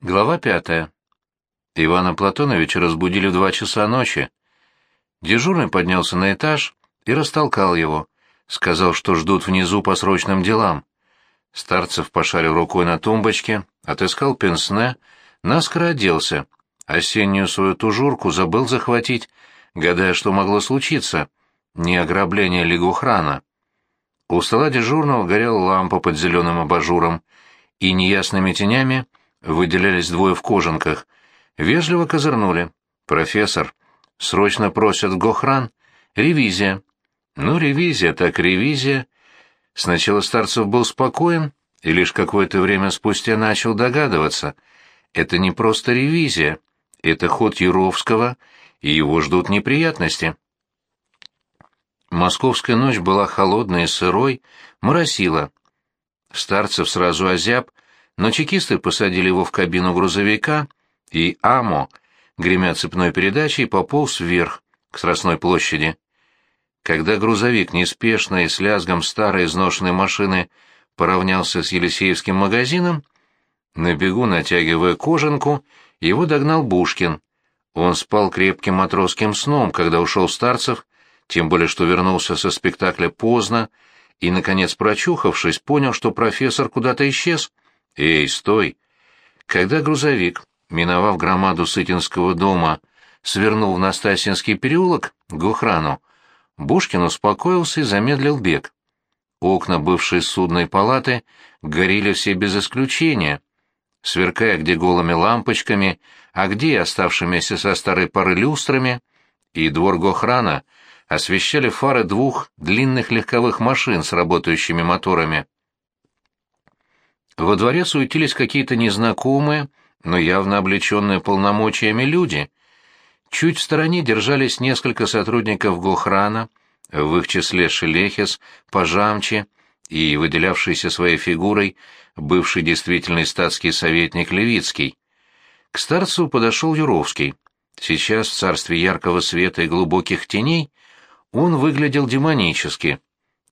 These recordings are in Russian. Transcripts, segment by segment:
Глава пятая. Ивана Платоновича разбудили в два часа ночи. Дежурный поднялся на этаж и растолкал его. Сказал, что ждут внизу по срочным делам. Старцев пошарил рукой на тумбочке, отыскал пенсне, наскоро оделся. Осеннюю свою тужурку забыл захватить, гадая, что могло случиться. Не ограбление Лигухрана. У стола дежурного горела лампа под зеленым абажуром, и неясными тенями выделялись двое в кожанках. Вежливо козырнули. «Профессор, срочно просят Гохран. Ревизия». «Ну, ревизия, так ревизия». Сначала Старцев был спокоен и лишь какое-то время спустя начал догадываться. Это не просто ревизия, это ход Юровского, и его ждут неприятности. Московская ночь была холодной и сырой, моросила. Старцев сразу озяб, но чекисты посадили его в кабину грузовика, и Амо, гремя цепной передачей, пополз вверх, к Страстной площади. Когда грузовик неспешно и с лязгом старой изношенной машины поравнялся с Елисеевским магазином, на бегу, натягивая кожанку, его догнал Бушкин. Он спал крепким матросским сном, когда ушел Старцев, тем более что вернулся со спектакля поздно, и, наконец, прочухавшись, понял, что профессор куда-то исчез — «Эй, стой!» Когда грузовик, миновав громаду Сытинского дома, свернул в Настасьинский переулок к охрану, Бушкин успокоился и замедлил бег. Окна бывшей судной палаты горели все без исключения, сверкая где голыми лампочками, а где оставшимися со старой поры люстрами, и двор Гохрана освещали фары двух длинных легковых машин с работающими моторами. Во дворе суетились какие-то незнакомые, но явно облеченные полномочиями люди. Чуть в стороне держались несколько сотрудников Гохрана, в их числе Шелехес, Пожамчи и выделявшийся своей фигурой бывший действительный статский советник Левицкий. К старцу подошел Юровский. Сейчас в царстве яркого света и глубоких теней он выглядел демонически.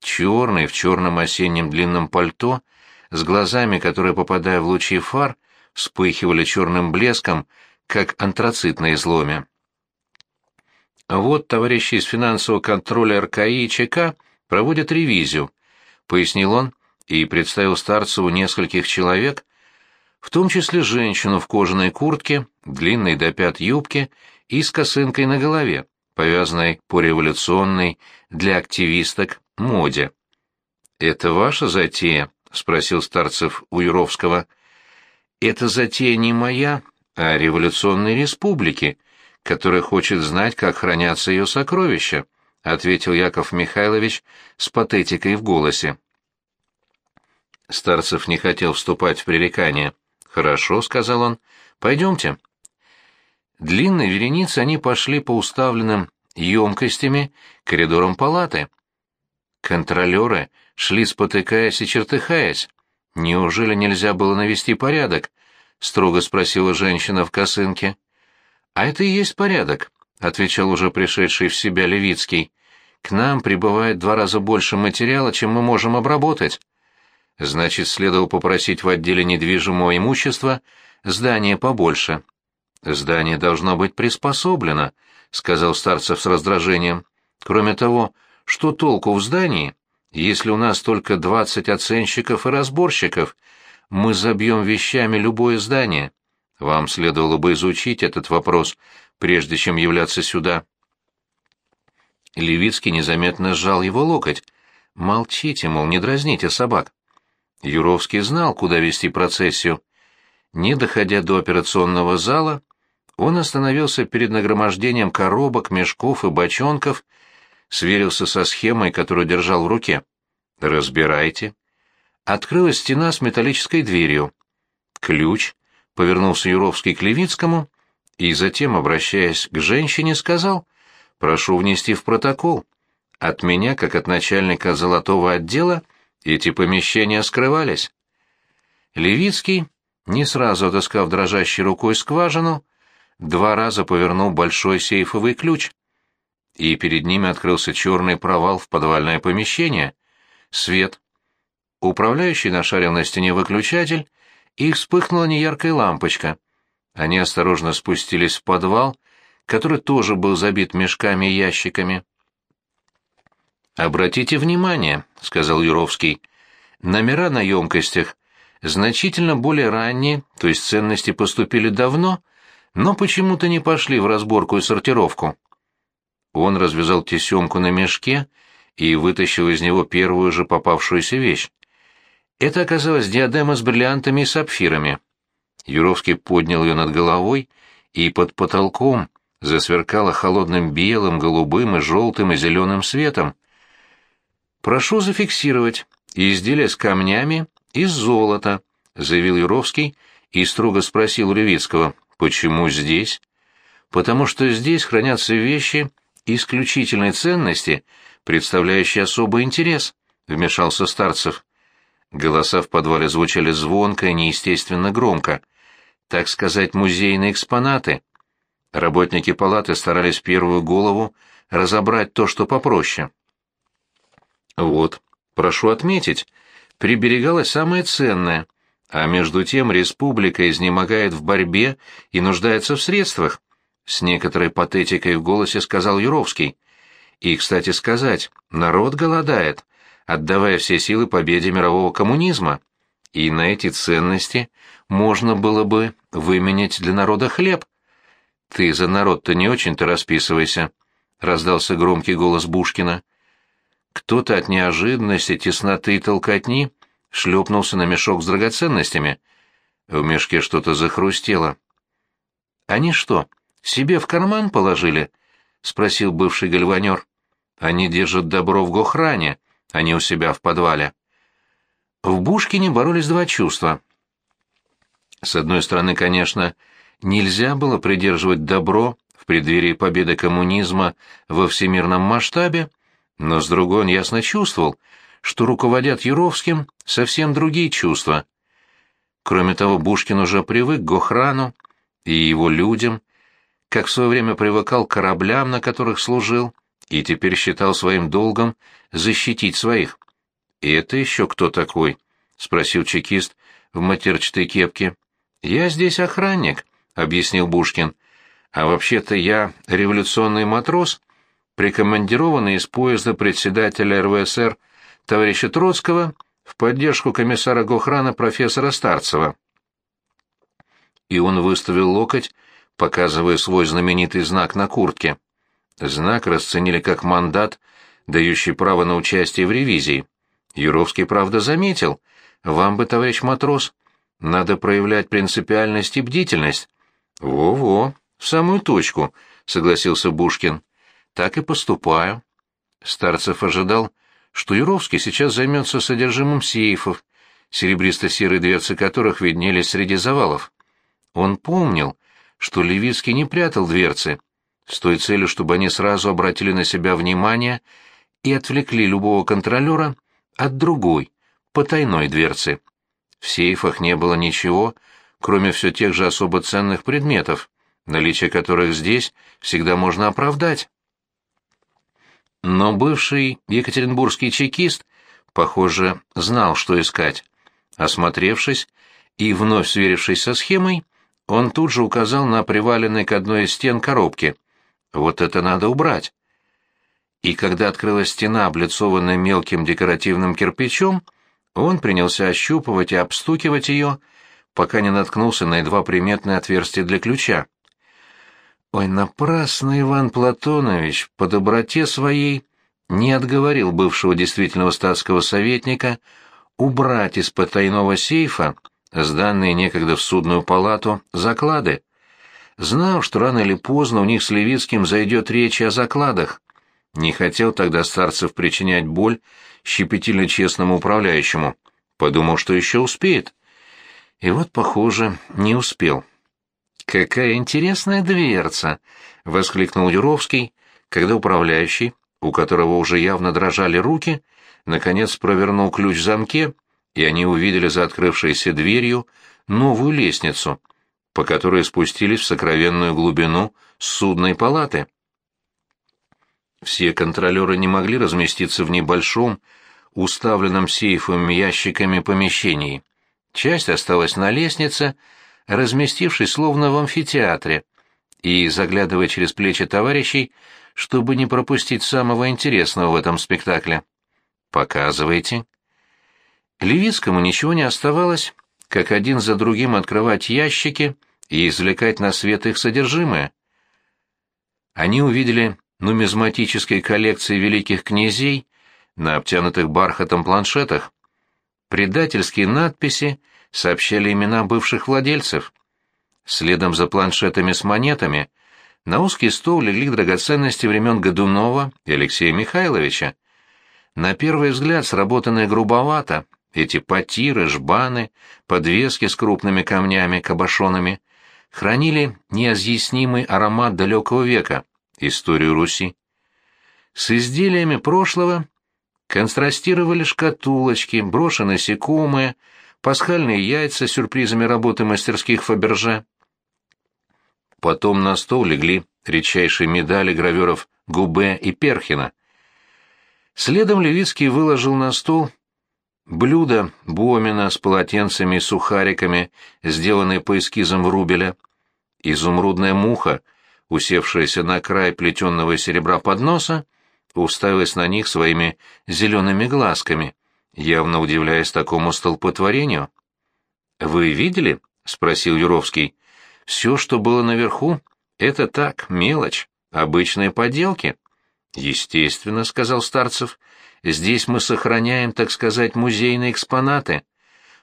Черный в черном осеннем длинном пальто — с глазами, которые, попадая в лучи фар, вспыхивали черным блеском, как антрацит на изломе. «Вот товарищи из финансового контроля РКИ и ЧК проводят ревизию», — пояснил он и представил Старцеву нескольких человек, в том числе женщину в кожаной куртке, длинной до пят юбке и с косынкой на голове, повязанной по революционной для активисток моде. «Это ваша затея?» — спросил Старцев у Юровского. «Это затея не моя, а революционной республики, которая хочет знать, как хранятся ее сокровища», — ответил Яков Михайлович с патетикой в голосе. Старцев не хотел вступать в пререкание. «Хорошо», — сказал он, — «пойдемте». Длинной вереницей они пошли по уставленным емкостями коридорам палаты. Контролеры шли спотыкаясь и чертыхаясь. «Неужели нельзя было навести порядок?» — строго спросила женщина в косынке. «А это и есть порядок», — отвечал уже пришедший в себя Левицкий. «К нам прибывает два раза больше материала, чем мы можем обработать». Значит, следовало попросить в отделе недвижимого имущества здание побольше. «Здание должно быть приспособлено», — сказал Старцев с раздражением. «Кроме того, что толку в здании, если у нас только двадцать оценщиков и разборщиков, мы забьем вещами любое здание. Вам следовало бы изучить этот вопрос, прежде чем являться сюда. Левицкий незаметно сжал его локоть. «Молчите, мол, не дразните собак». Юровский знал, куда вести процессию. Не доходя до операционного зала, он остановился перед нагромождением коробок, мешков и бочонков, сверился со схемой, которую держал в руке. «Разбирайте». Открылась стена с металлической дверью. «Ключ», — повернулся Юровский к Левицкому, и затем, обращаясь к женщине, сказал, «Прошу внести в протокол. От меня, как от начальника золотого отдела, эти помещения скрывались». Левицкий, не сразу отыскав дрожащей рукой скважину, два раза повернул большой сейфовый ключ — и перед ними открылся черный провал в подвальное помещение. Свет. Управляющий нашарил на стене выключатель и вспыхнула неяркая лампочка. Они осторожно спустились в подвал, который тоже был забит мешками и ящиками. «Обратите внимание», — сказал Юровский, — «номера на емкостях значительно более ранние, то есть ценности поступили давно, но почему-то не пошли в разборку и сортировку». Он развязал тесемку на мешке и вытащил из него первую же попавшуюся вещь. Это оказалась диадема с бриллиантами и сапфирами. Юровский поднял ее над головой, и под потолком засверкала холодным белым, голубым и желтым и зеленым светом. «Прошу зафиксировать. Изделие с камнями из золота», — заявил Юровский и строго спросил Левицкого, «почему здесь?» «Потому что здесь хранятся вещи исключительной ценности, представляющие особый интерес», — вмешался Старцев. Голоса в подвале звучали звонко и неестественно громко. Так сказать, музейные экспонаты. Работники палаты старались первую голову разобрать то, что попроще. Вот, прошу отметить, приберегалось самое ценное, а между тем республика изнемогает в борьбе и нуждается в средствах, с некоторой патетикой в голосе сказал Юровский. И, кстати сказать, народ голодает, отдавая все силы победе мирового коммунизма. И на эти ценности можно было бы выменять для народа хлеб. «Ты за народ-то не очень-то расписывайся», — раздался громкий голос Бушкина. Кто-то от неожиданности, тесноты и толкотни шлепнулся на мешок с драгоценностями. В мешке что-то захрустело. «Они что, себе в карман положили?» — спросил бывший гальванер. «Они держат добро в Гохране, а не у себя в подвале». В Бушкине боролись два чувства. С одной стороны, конечно, нельзя было придерживать добро в преддверии победы коммунизма во всемирном масштабе, но с другой он ясно чувствовал, что руководят Юровским совсем другие чувства. Кроме того, Бушкин уже привык к охрану и его людям, как в свое время привыкал к кораблям, на которых служил, и теперь считал своим долгом защитить своих. «И это еще кто такой?» — спросил чекист в матерчатой кепке. «Я здесь охранник», — объяснил Бушкин. «А вообще-то я революционный матрос, прикомандированный из поезда председателя РВСР товарища Троцкого в поддержку комиссара Гохрана профессора Старцева. И он выставил локоть, показывая свой знаменитый знак на куртке. Знак расценили как мандат, дающий право на участие в ревизии. Юровский, правда, заметил. Вам бы, товарищ матрос, надо проявлять принципиальность и бдительность. Во-во, в самую точку, согласился Бушкин. Так и поступаю. Старцев ожидал, что Юровский сейчас займется содержимым сейфов, серебристо-серые дверцы которых виднелись среди завалов. Он помнил, что Левицкий не прятал дверцы, с той целью, чтобы они сразу обратили на себя внимание и отвлекли любого контролера от другой, потайной дверцы. В сейфах не было ничего, кроме все тех же особо ценных предметов, наличие которых здесь всегда можно оправдать. Но бывший екатеринбургский чекист, похоже, знал, что искать. Осмотревшись и вновь сверившись со схемой, он тут же указал на приваленной к одной из стен коробки. «Вот это надо убрать!» И когда открылась стена, облицованная мелким декоративным кирпичом, он принялся ощупывать и обстукивать ее, пока не наткнулся на едва приметное отверстие для ключа. Ой, напрасно Иван Платонович по доброте своей не отговорил бывшего действительного статского советника убрать из потайного сейфа сданные некогда в судную палату заклады. Знал, что рано или поздно у них с Левицким зайдет речь о закладах. Не хотел тогда старцев причинять боль щепетильно честному управляющему. Подумал, что еще успеет. И вот, похоже, не успел. «Какая интересная дверца!» — воскликнул Юровский, когда управляющий, у которого уже явно дрожали руки, наконец провернул ключ в замке, и они увидели за открывшейся дверью новую лестницу, по которой спустились в сокровенную глубину судной палаты. Все контролеры не могли разместиться в небольшом, уставленном сейфовыми ящиками помещении. часть осталась на лестнице, разместившись словно в амфитеатре, и заглядывая через плечи товарищей, чтобы не пропустить самого интересного в этом спектакле. «Показывайте». Левицкому ничего не оставалось, как один за другим открывать ящики и извлекать на свет их содержимое. Они увидели нумизматические коллекции великих князей на обтянутых бархатом планшетах. Предательские надписи сообщали имена бывших владельцев. Следом за планшетами с монетами на узкий стол легли драгоценности времен Годунова и Алексея Михайловича. На первый взгляд сработанные грубовато, эти потиры, жбаны, подвески с крупными камнями, кабошонами, хранили неизъяснимый аромат далекого века, историю Руси. С изделиями прошлого контрастировали шкатулочки, брошенные насекомые, пасхальные яйца с сюрпризами работы мастерских Фаберже. Потом на стол легли редчайшие медали граверов Губе и Перхина. Следом Левицкий выложил на стол блюдо Бомина с полотенцами и сухариками, сделанные по эскизам Врубеля, изумрудная муха, усевшаяся на край плетенного серебра подноса, уставилась на них своими зелеными глазками, явно удивляясь такому столпотворению. «Вы видели?» — спросил Юровский. Все, что было наверху, это так, мелочь, обычные поделки. Естественно, сказал Старцев, здесь мы сохраняем, так сказать, музейные экспонаты.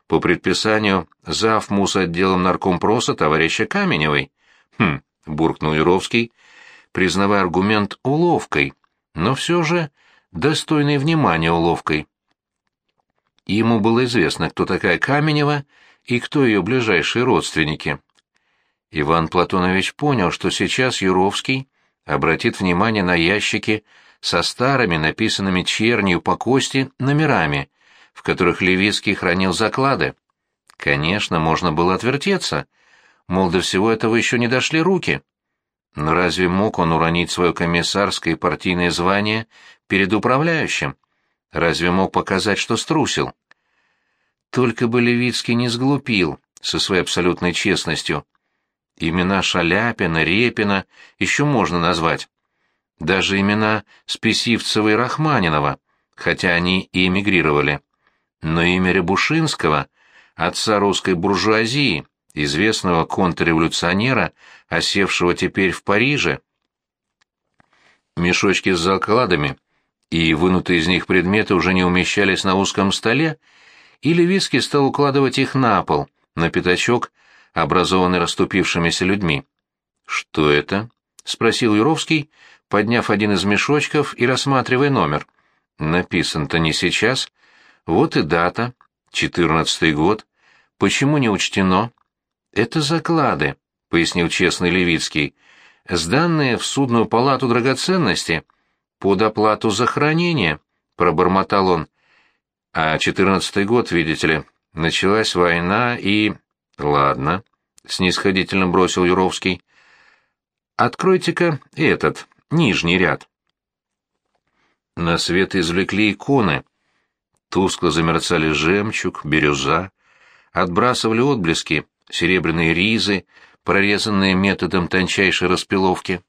По предписанию зав. отделом наркомпроса товарища Каменевой. Хм, буркнул Юровский, признавая аргумент уловкой, но все же достойной внимания уловкой. Ему было известно, кто такая Каменева и кто ее ближайшие родственники. Иван Платонович понял, что сейчас Юровский обратит внимание на ящики со старыми, написанными чернью по кости, номерами, в которых Левицкий хранил заклады. Конечно, можно было отвертеться, мол, до всего этого еще не дошли руки. Но разве мог он уронить свое комиссарское и партийное звание перед управляющим? Разве мог показать, что струсил? Только бы Левицкий не сглупил со своей абсолютной честностью, Имена Шаляпина, Репина еще можно назвать. Даже имена Списивцева и Рахманинова, хотя они и эмигрировали. Но имя Рябушинского, отца русской буржуазии, известного контрреволюционера, осевшего теперь в Париже. Мешочки с закладами и вынутые из них предметы уже не умещались на узком столе, и Левицкий стал укладывать их на пол, на пятачок, образованный расступившимися людьми. «Что это?» — спросил Юровский, подняв один из мешочков и рассматривая номер. «Написан-то не сейчас. Вот и дата. Четырнадцатый год. Почему не учтено?» «Это заклады», — пояснил честный Левицкий, — «сданные в судную палату драгоценности под оплату за хранение», — пробормотал он. «А четырнадцатый год, видите ли, началась война и...» Ладно, снисходительно бросил Юровский. Откройте-ка этот, нижний ряд. На свет извлекли иконы. Тускло замерцали жемчуг, бирюза, отбрасывали отблески серебряные ризы, прорезанные методом тончайшей распиловки.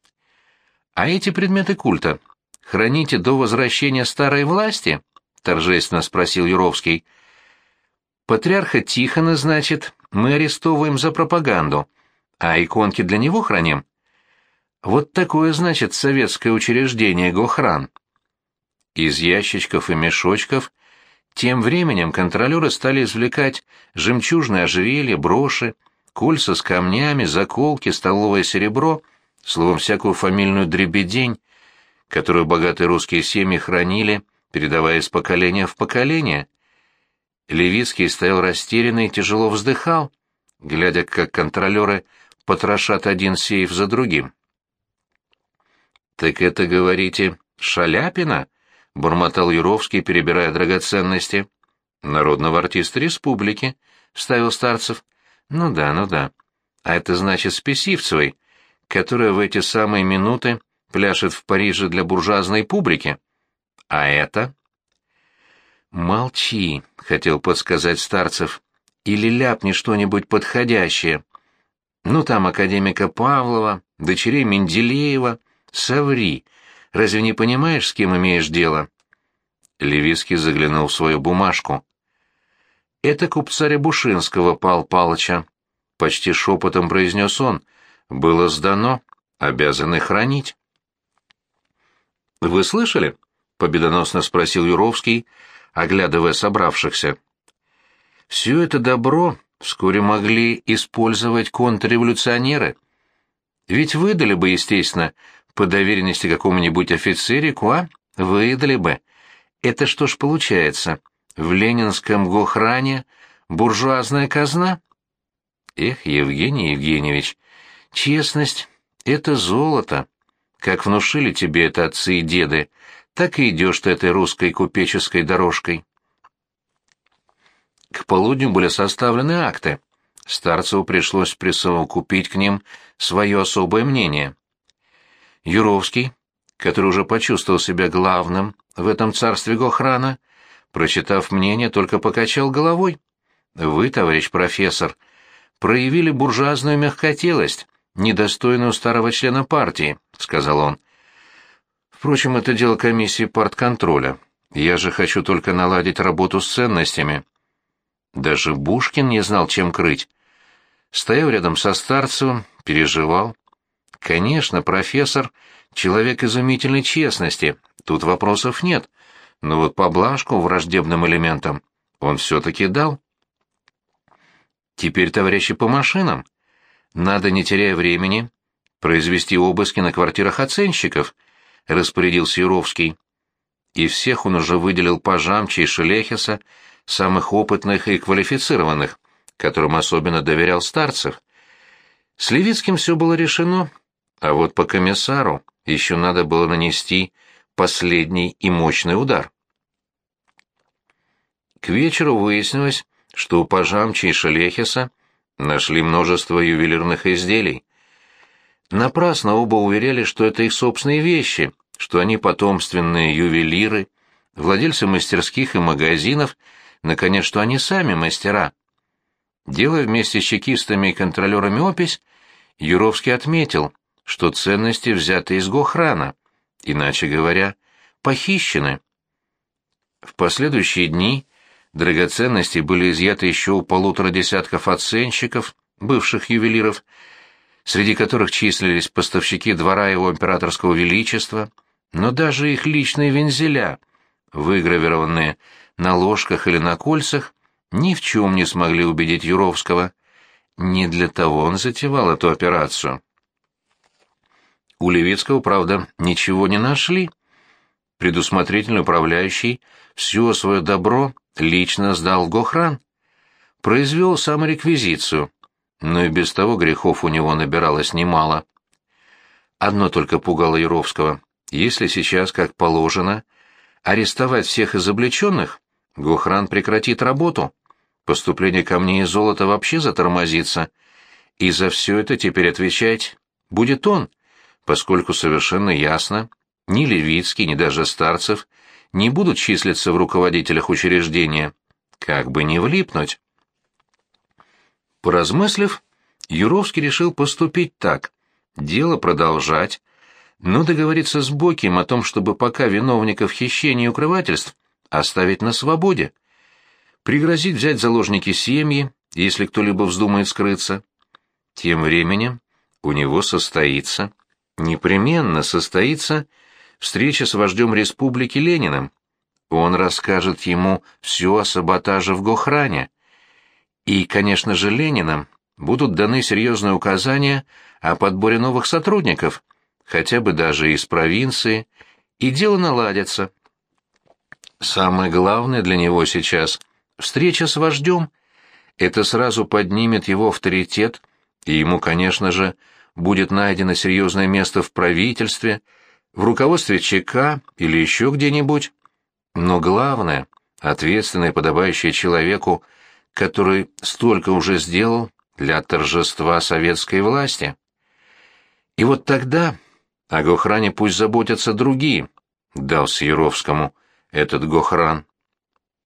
А эти предметы культа храните до возвращения старой власти? торжественно спросил Юровский. Патриарха Тихона, значит, мы арестовываем за пропаганду, а иконки для него храним. Вот такое, значит, советское учреждение Гохран. Из ящичков и мешочков тем временем контролеры стали извлекать жемчужные ожерелья, броши, кольца с камнями, заколки, столовое серебро, словом, всякую фамильную дребедень, которую богатые русские семьи хранили, передавая из поколения в поколение. Левицкий стоял растерянный и тяжело вздыхал, глядя, как контролеры потрошат один сейф за другим. «Так это, говорите, Шаляпина?» — бормотал Юровский, перебирая драгоценности. «Народного артиста республики», — вставил Старцев. «Ну да, ну да. А это значит Списивцевой, которая в эти самые минуты пляшет в Париже для буржуазной публики. А это?» «Молчи», — хотел подсказать Старцев. или ляпни что-нибудь подходящее. Ну, там академика Павлова, дочерей Менделеева. Соври. Разве не понимаешь, с кем имеешь дело?» Левицкий заглянул в свою бумажку. «Это купца Рябушинского, Пал Палыча», — почти шепотом произнес он. «Было сдано, обязаны хранить». «Вы слышали?» — победоносно спросил Юровский, оглядывая собравшихся. «Все это добро вскоре могли использовать контрреволюционеры. Ведь выдали бы, естественно, по доверенности какому-нибудь офицерику, а? Выдали бы. Это что ж получается? В ленинском Гохране буржуазная казна? Эх, Евгений Евгеньевич, честность — это золото. Как внушили тебе это отцы и деды, так и идешь ты этой русской купеческой дорожкой. К полудню были составлены акты. Старцеву пришлось присовокупить к ним свое особое мнение. Юровский, который уже почувствовал себя главным в этом царстве Гохрана, прочитав мнение, только покачал головой. «Вы, товарищ профессор, проявили буржуазную мягкотелость, недостойную старого члена партии», — сказал он. «Впрочем, это дело комиссии партконтроля. Я же хочу только наладить работу с ценностями». Даже Бушкин не знал, чем крыть. Стоял рядом со Старцевым, переживал. Конечно, профессор — человек изумительной честности, тут вопросов нет, но вот поблажку враждебным элементам он все-таки дал. Теперь, товарищи, по машинам. Надо, не теряя времени, произвести обыски на квартирах оценщиков, — распорядился Юровский. И всех он уже выделил по Жамче и Шелехеса, самых опытных и квалифицированных, которым особенно доверял Старцев. С Левицким все было решено, а вот по комиссару еще надо было нанести последний и мощный удар. К вечеру выяснилось, что у Пажамчи и Шелехеса нашли множество ювелирных изделий. Напрасно оба уверяли, что это их собственные вещи, что они потомственные ювелиры, владельцы мастерских и магазинов, наконец, что они сами мастера. Делая вместе с чекистами и контролерами опись, Юровский отметил, что ценности взяты из Гохрана, иначе говоря, похищены. В последующие дни драгоценности были изъяты еще у полутора десятков оценщиков, бывших ювелиров, среди которых числились поставщики двора его императорского величества, но даже их личные вензеля, выгравированные на ложках или на кольцах, ни в чем не смогли убедить Юровского. Не для того он затевал эту операцию. У Левицкого, правда, ничего не нашли. Предусмотрительный управляющий все свое добро лично сдал Гохран. Произвел самореквизицию, но и без того грехов у него набиралось немало. Одно только пугало Яровского. Если сейчас, как положено, арестовать всех изобличенных, Гохран прекратит работу. Поступление камней и золота вообще затормозится. И за все это теперь отвечать будет он — поскольку совершенно ясно, ни Левицкий, ни даже Старцев не будут числиться в руководителях учреждения, как бы не влипнуть. Поразмыслив, Юровский решил поступить так, дело продолжать, но договориться с Боким о том, чтобы пока виновников хищения и укрывательств оставить на свободе, пригрозить взять заложники семьи, если кто-либо вздумает скрыться. Тем временем у него состоится непременно состоится встреча с вождем республики Лениным. Он расскажет ему все о саботаже в Гохране. И, конечно же, Лениным будут даны серьезные указания о подборе новых сотрудников, хотя бы даже из провинции, и дело наладится. Самое главное для него сейчас — встреча с вождем. Это сразу поднимет его авторитет, и ему, конечно же, будет найдено серьезное место в правительстве, в руководстве ЧК или еще где-нибудь. Но главное, ответственное, подобающее человеку, который столько уже сделал для торжества советской власти. И вот тогда о Гохране пусть заботятся другие, дался Яровскому этот Гохран.